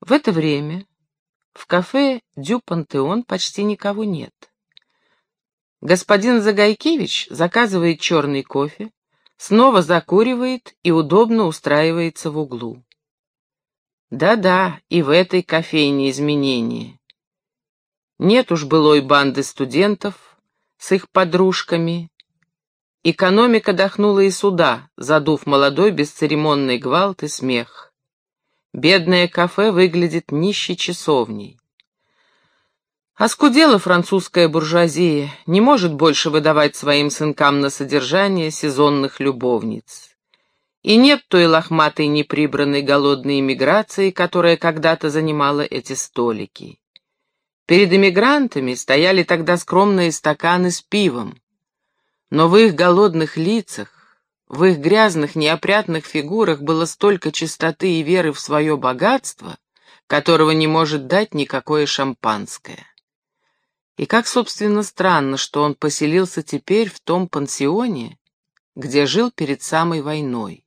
В это время в кафе «Дю Пантеон» почти никого нет. Господин Загайкевич заказывает черный кофе, снова закуривает и удобно устраивается в углу. Да-да, и в этой кофейне изменения. Нет уж былой банды студентов с их подружками. Экономика дохнула и сюда, задув молодой бесцеремонный гвалт и смех. Бедное кафе выглядит нищей часовней. Оскудела французская буржуазия, не может больше выдавать своим сынкам на содержание сезонных любовниц. И нет той лохматой неприбранной голодной иммиграции, которая когда-то занимала эти столики. Перед эмигрантами стояли тогда скромные стаканы с пивом, но в их голодных лицах в их грязных, неопрятных фигурах было столько чистоты и веры в свое богатство, которого не может дать никакое шампанское. И как, собственно, странно, что он поселился теперь в том пансионе, где жил перед самой войной.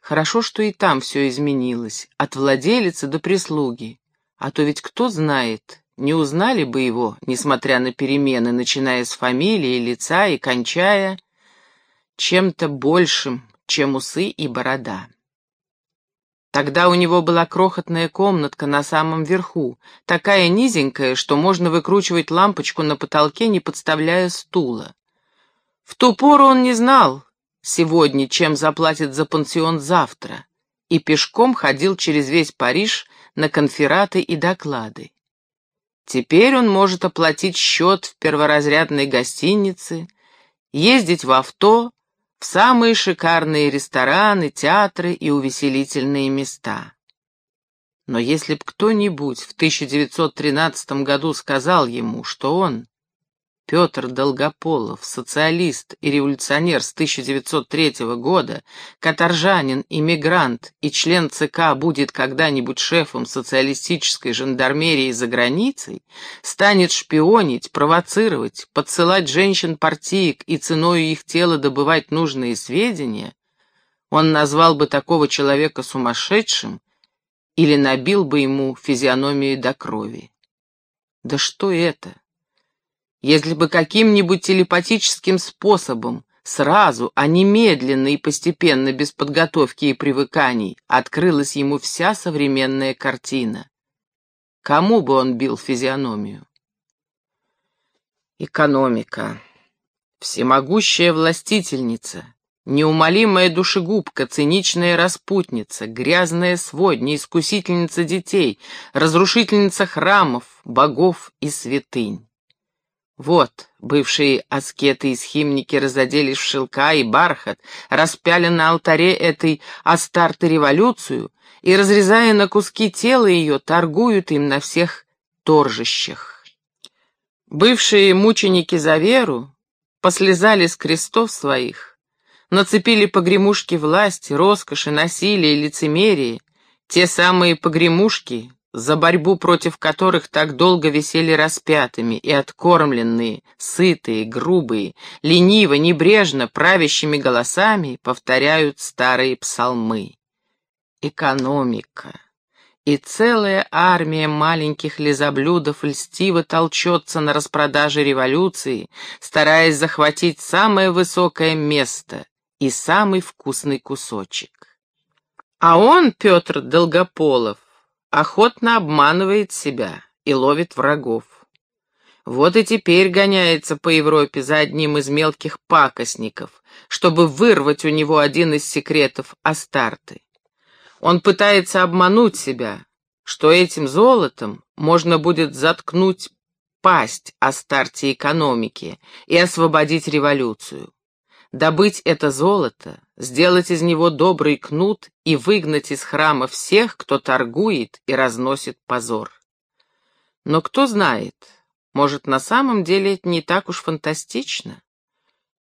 Хорошо, что и там все изменилось, от владелицы до прислуги, а то ведь кто знает, не узнали бы его, несмотря на перемены, начиная с фамилии, лица и кончая чем-то большим, чем усы и борода. Тогда у него была крохотная комнатка на самом верху, такая низенькая, что можно выкручивать лампочку на потолке, не подставляя стула. В ту пору он не знал сегодня, чем заплатит за пансион завтра, и пешком ходил через весь Париж на конфераты и доклады. Теперь он может оплатить счет в перворазрядной гостинице, ездить в авто, в самые шикарные рестораны, театры и увеселительные места. Но если б кто-нибудь в 1913 году сказал ему, что он Петр Долгополов, социалист и революционер с 1903 года, каторжанин, иммигрант и член ЦК будет когда-нибудь шефом социалистической жандармерии за границей, станет шпионить, провоцировать, подсылать женщин-партиек и ценою их тела добывать нужные сведения, он назвал бы такого человека сумасшедшим или набил бы ему физиономию до крови. Да что это? Если бы каким-нибудь телепатическим способом, сразу, а не медленно и постепенно, без подготовки и привыканий, открылась ему вся современная картина. Кому бы он бил физиономию? Экономика. Всемогущая властительница, неумолимая душегубка, циничная распутница, грязная сводня, искусительница детей, разрушительница храмов, богов и святынь. Вот, бывшие аскеты и схимники разоделись в шелка и бархат, распяли на алтаре этой Астарты революцию и, разрезая на куски тело ее, торгуют им на всех торжищах. Бывшие мученики за веру послезали с крестов своих, нацепили погремушки власти, роскоши, насилия и лицемерия, те самые погремушки, за борьбу против которых так долго висели распятыми и откормленные, сытые, грубые, лениво, небрежно, правящими голосами повторяют старые псалмы. Экономика. И целая армия маленьких лизоблюдов льстиво толчется на распродаже революции, стараясь захватить самое высокое место и самый вкусный кусочек. А он, Петр Долгополов, охотно обманывает себя и ловит врагов. Вот и теперь гоняется по Европе за одним из мелких пакостников, чтобы вырвать у него один из секретов Астарты. Он пытается обмануть себя, что этим золотом можно будет заткнуть пасть Астарте экономики и освободить революцию добыть это золото, сделать из него добрый кнут и выгнать из храма всех, кто торгует и разносит позор. Но кто знает, может, на самом деле это не так уж фантастично?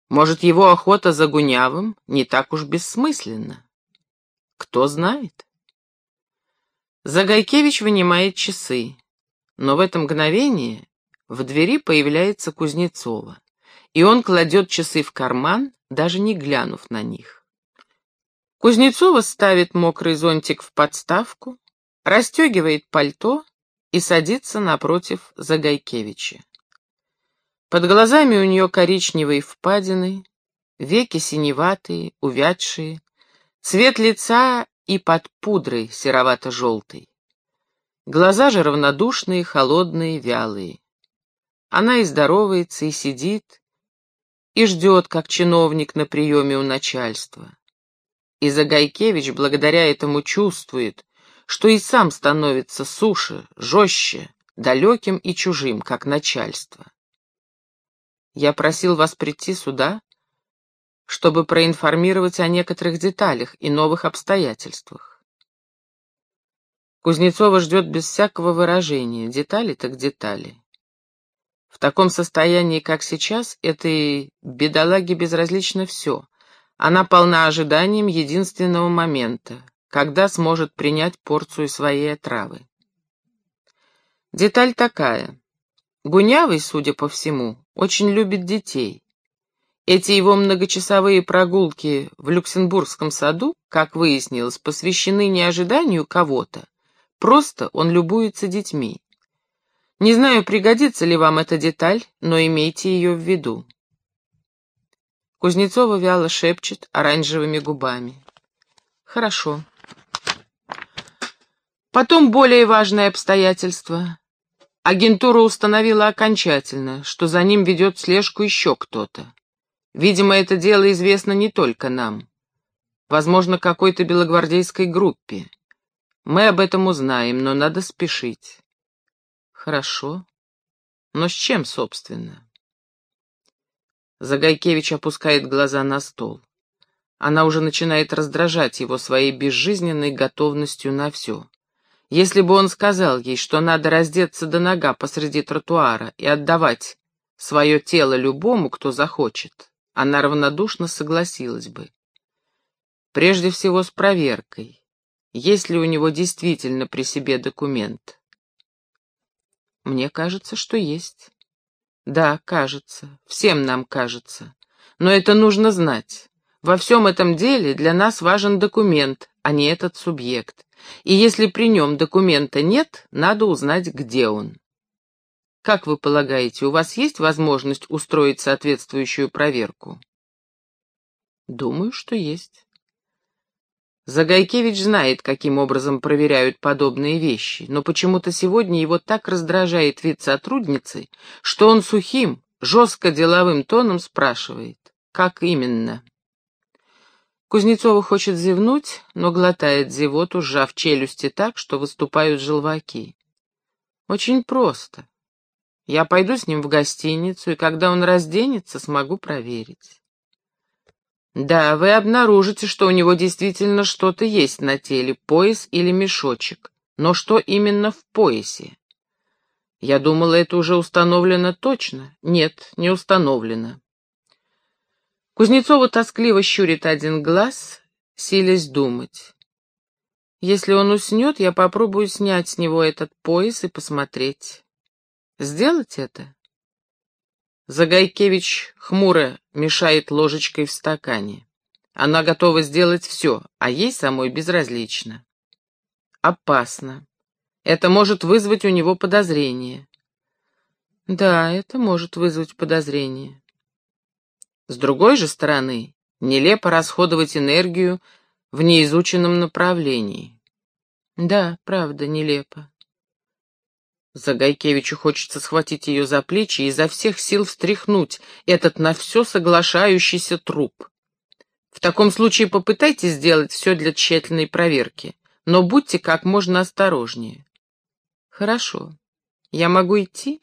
Может, его охота за Гунявым не так уж бессмысленна? Кто знает? Загайкевич вынимает часы, но в это мгновение в двери появляется Кузнецова и он кладет часы в карман, даже не глянув на них. Кузнецова ставит мокрый зонтик в подставку, расстегивает пальто и садится напротив Загайкевича. Под глазами у нее коричневые впадины, веки синеватые, увядшие, цвет лица и под пудрой серовато-желтой. Глаза же равнодушные, холодные, вялые. Она и здоровается, и сидит, и ждет, как чиновник на приеме у начальства. И Загайкевич благодаря этому чувствует, что и сам становится суше, жестче, далеким и чужим, как начальство. Я просил вас прийти сюда, чтобы проинформировать о некоторых деталях и новых обстоятельствах. Кузнецова ждет без всякого выражения, детали так детали. В таком состоянии, как сейчас, этой бедолаге безразлично все. Она полна ожиданием единственного момента, когда сможет принять порцию своей отравы. Деталь такая. Гунявый, судя по всему, очень любит детей. Эти его многочасовые прогулки в Люксембургском саду, как выяснилось, посвящены не ожиданию кого-то, просто он любуется детьми. Не знаю, пригодится ли вам эта деталь, но имейте ее в виду. Кузнецова вяло шепчет оранжевыми губами. Хорошо. Потом более важное обстоятельство. Агентура установила окончательно, что за ним ведет слежку еще кто-то. Видимо, это дело известно не только нам. Возможно, какой-то белогвардейской группе. Мы об этом узнаем, но надо спешить. Хорошо. Но с чем, собственно? Загайкевич опускает глаза на стол. Она уже начинает раздражать его своей безжизненной готовностью на все. Если бы он сказал ей, что надо раздеться до нога посреди тротуара и отдавать свое тело любому, кто захочет, она равнодушно согласилась бы. Прежде всего с проверкой, есть ли у него действительно при себе документ. Мне кажется, что есть. Да, кажется, всем нам кажется. Но это нужно знать. Во всем этом деле для нас важен документ, а не этот субъект. И если при нем документа нет, надо узнать, где он. Как вы полагаете, у вас есть возможность устроить соответствующую проверку? Думаю, что есть. Загайкевич знает, каким образом проверяют подобные вещи, но почему-то сегодня его так раздражает вид сотрудницы, что он сухим, жестко деловым тоном спрашивает, как именно. Кузнецова хочет зевнуть, но глотает зевоту, сжав челюсти так, что выступают желваки. Очень просто. Я пойду с ним в гостиницу, и когда он разденется, смогу проверить. Да, вы обнаружите, что у него действительно что-то есть на теле, пояс или мешочек. Но что именно в поясе? Я думала, это уже установлено точно. Нет, не установлено. Кузнецова тоскливо щурит один глаз, силясь думать. Если он уснет, я попробую снять с него этот пояс и посмотреть. Сделать это? Загайкевич хмуро мешает ложечкой в стакане. Она готова сделать все, а ей самой безразлично. Опасно. Это может вызвать у него подозрение. Да, это может вызвать подозрение. С другой же стороны, нелепо расходовать энергию в неизученном направлении. Да, правда, нелепо. Загайкевичу хочется схватить ее за плечи и изо всех сил встряхнуть этот на все соглашающийся труп. В таком случае попытайтесь сделать все для тщательной проверки, но будьте как можно осторожнее. Хорошо. Я могу идти?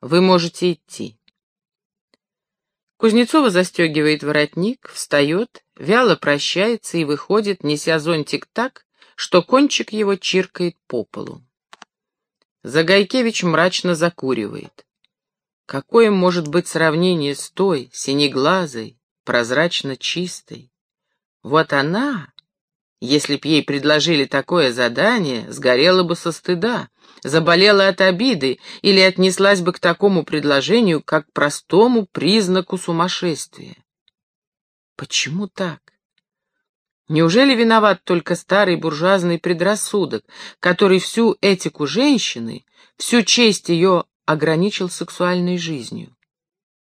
Вы можете идти. Кузнецова застегивает воротник, встает, вяло прощается и выходит, неся зонтик так, что кончик его чиркает по полу. Загайкевич мрачно закуривает. Какое может быть сравнение с той, синеглазой, прозрачно чистой? Вот она, если б ей предложили такое задание, сгорела бы со стыда, заболела от обиды или отнеслась бы к такому предложению как к простому признаку сумасшествия. Почему так? Неужели виноват только старый буржуазный предрассудок, который всю этику женщины, всю честь ее ограничил сексуальной жизнью?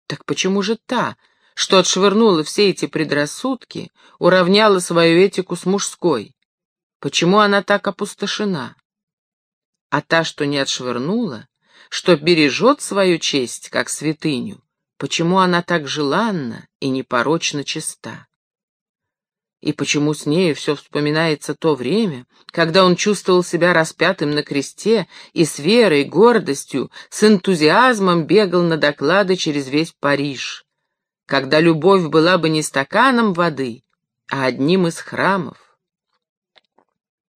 Так почему же та, что отшвырнула все эти предрассудки, уравняла свою этику с мужской? Почему она так опустошена? А та, что не отшвырнула, что бережет свою честь, как святыню, почему она так желанна и непорочно чиста? И почему с нею все вспоминается то время, когда он чувствовал себя распятым на кресте и с верой, гордостью, с энтузиазмом бегал на доклады через весь Париж, когда любовь была бы не стаканом воды, а одним из храмов?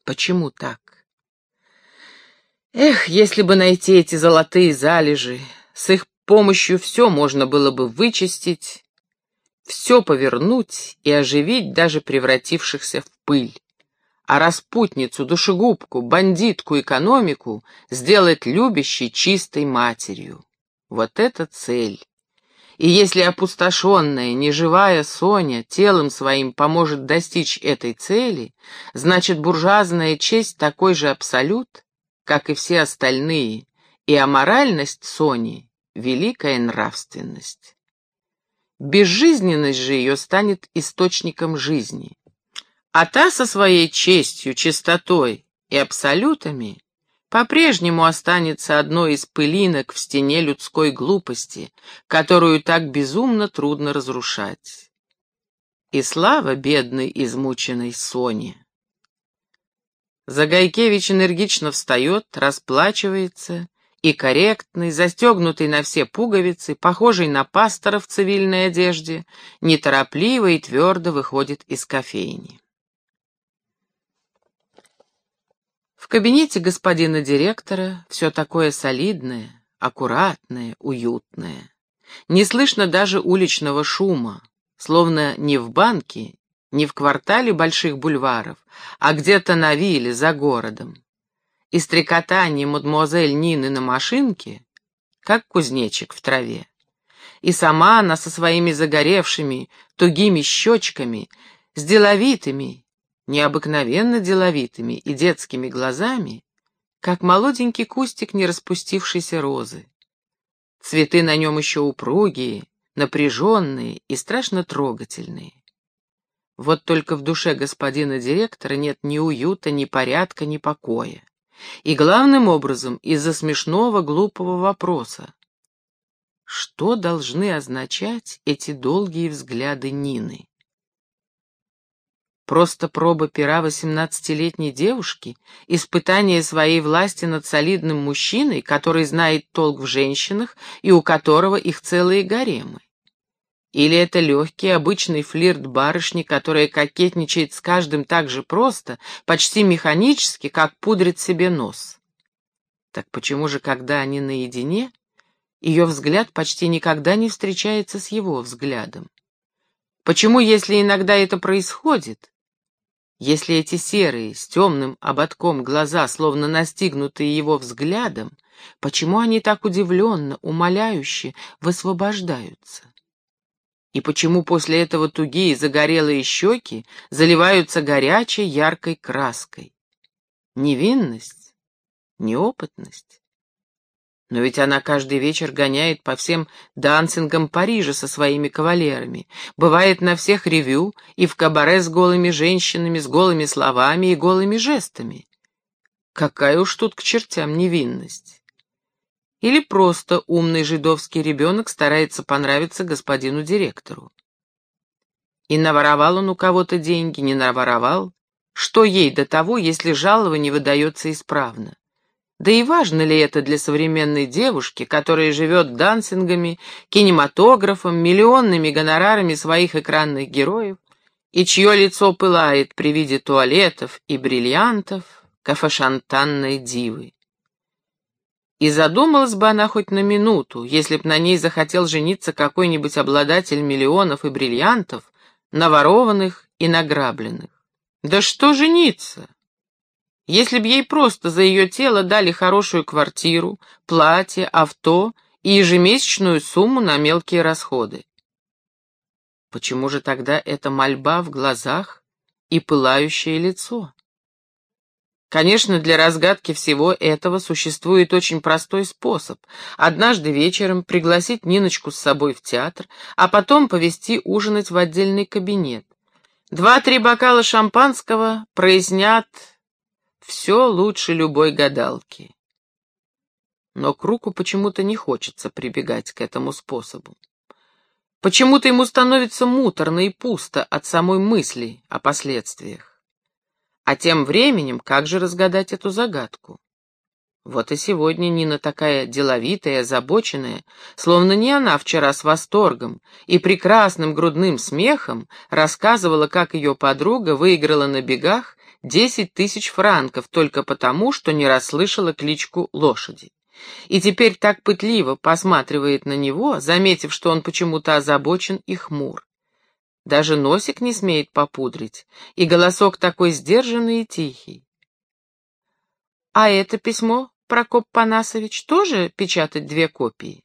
Почему так? Эх, если бы найти эти золотые залежи, с их помощью все можно было бы вычистить, все повернуть и оживить даже превратившихся в пыль. А распутницу, душегубку, бандитку, экономику сделать любящей, чистой матерью. Вот это цель. И если опустошенная, неживая Соня телом своим поможет достичь этой цели, значит буржуазная честь такой же абсолют, как и все остальные, и аморальность Сони — великая нравственность. Безжизненность же ее станет источником жизни. А та со своей честью, чистотой и абсолютами по-прежнему останется одной из пылинок в стене людской глупости, которую так безумно трудно разрушать. И слава бедной измученной Соне. Загайкевич энергично встает, расплачивается и корректный, застегнутый на все пуговицы, похожий на пастора в цивильной одежде, неторопливо и твердо выходит из кофейни. В кабинете господина директора все такое солидное, аккуратное, уютное. Не слышно даже уличного шума, словно не в банке, не в квартале больших бульваров, а где-то на вилле за городом и стрекотание мадемуазель Нины на машинке, как кузнечик в траве. И сама она со своими загоревшими, тугими щечками, с деловитыми, необыкновенно деловитыми и детскими глазами, как молоденький кустик не распустившейся розы. Цветы на нем еще упругие, напряженные и страшно трогательные. Вот только в душе господина директора нет ни уюта, ни порядка, ни покоя. И главным образом из-за смешного глупого вопроса. Что должны означать эти долгие взгляды Нины? Просто проба пера восемнадцатилетней девушки, испытание своей власти над солидным мужчиной, который знает толк в женщинах и у которого их целые гаремы. Или это легкий, обычный флирт барышни, которая кокетничает с каждым так же просто, почти механически, как пудрит себе нос? Так почему же, когда они наедине, ее взгляд почти никогда не встречается с его взглядом? Почему, если иногда это происходит, если эти серые, с темным ободком глаза, словно настигнутые его взглядом, почему они так удивленно, умоляюще высвобождаются? И почему после этого тугие загорелые щеки заливаются горячей яркой краской. Невинность? Неопытность? Но ведь она каждый вечер гоняет по всем дансингам Парижа со своими кавалерами, бывает на всех ревю и в кабаре с голыми женщинами, с голыми словами и голыми жестами. Какая уж тут к чертям невинность. Или просто умный жидовский ребенок старается понравиться господину директору. И наворовал он у кого-то деньги, не наворовал. Что ей до того, если жалование выдается исправно? Да и важно ли это для современной девушки, которая живет дансингами, кинематографом, миллионными гонорарами своих экранных героев, и чье лицо пылает при виде туалетов и бриллиантов кафешантанной дивы? И задумалась бы она хоть на минуту, если б на ней захотел жениться какой-нибудь обладатель миллионов и бриллиантов, наворованных и награбленных. Да что жениться? Если б ей просто за ее тело дали хорошую квартиру, платье, авто и ежемесячную сумму на мелкие расходы. Почему же тогда эта мольба в глазах и пылающее лицо. Конечно, для разгадки всего этого существует очень простой способ. Однажды вечером пригласить Ниночку с собой в театр, а потом повезти ужинать в отдельный кабинет. Два-три бокала шампанского прояснят все лучше любой гадалки. Но Круку почему-то не хочется прибегать к этому способу. Почему-то ему становится муторно и пусто от самой мысли о последствиях. А тем временем, как же разгадать эту загадку? Вот и сегодня Нина такая деловитая, озабоченная, словно не она вчера с восторгом и прекрасным грудным смехом рассказывала, как ее подруга выиграла на бегах десять тысяч франков только потому, что не расслышала кличку лошади. И теперь так пытливо посматривает на него, заметив, что он почему-то озабочен и хмур. Даже носик не смеет попудрить, и голосок такой сдержанный и тихий. А это письмо, Прокоп Панасович, тоже печатать две копии?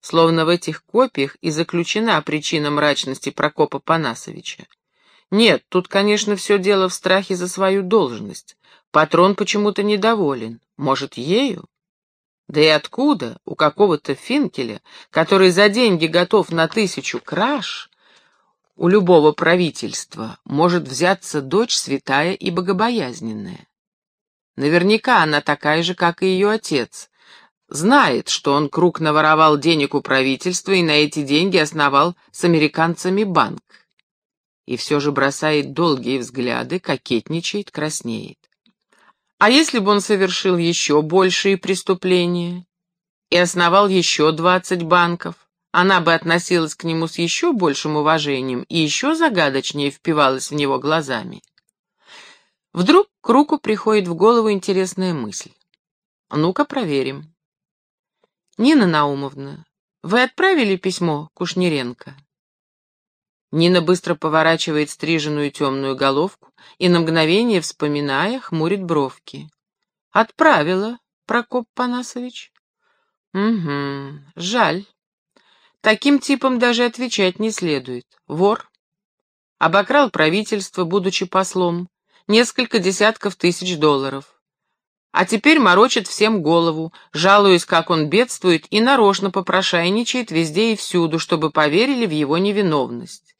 Словно в этих копиях и заключена причина мрачности Прокопа Панасовича. Нет, тут, конечно, все дело в страхе за свою должность. Патрон почему-то недоволен. Может, ею? Да и откуда у какого-то Финкеля, который за деньги готов на тысячу краж, у любого правительства может взяться дочь святая и богобоязненная. Наверняка она такая же, как и ее отец. Знает, что он круг наворовал денег у правительства и на эти деньги основал с американцами банк. И все же бросает долгие взгляды, кокетничает, краснеет. А если бы он совершил еще большие преступления и основал еще двадцать банков? Она бы относилась к нему с еще большим уважением и еще загадочнее впивалась в него глазами. Вдруг к руку приходит в голову интересная мысль. Ну-ка проверим. Нина Наумовна, вы отправили письмо Кушнеренко? Нина быстро поворачивает стриженную темную головку и на мгновение, вспоминая, хмурит бровки. «Отправила, Прокоп Панасович?» «Угу, жаль. Таким типам даже отвечать не следует. Вор. Обокрал правительство, будучи послом. Несколько десятков тысяч долларов. А теперь морочит всем голову, жалуясь, как он бедствует, и нарочно попрошайничает везде и всюду, чтобы поверили в его невиновность.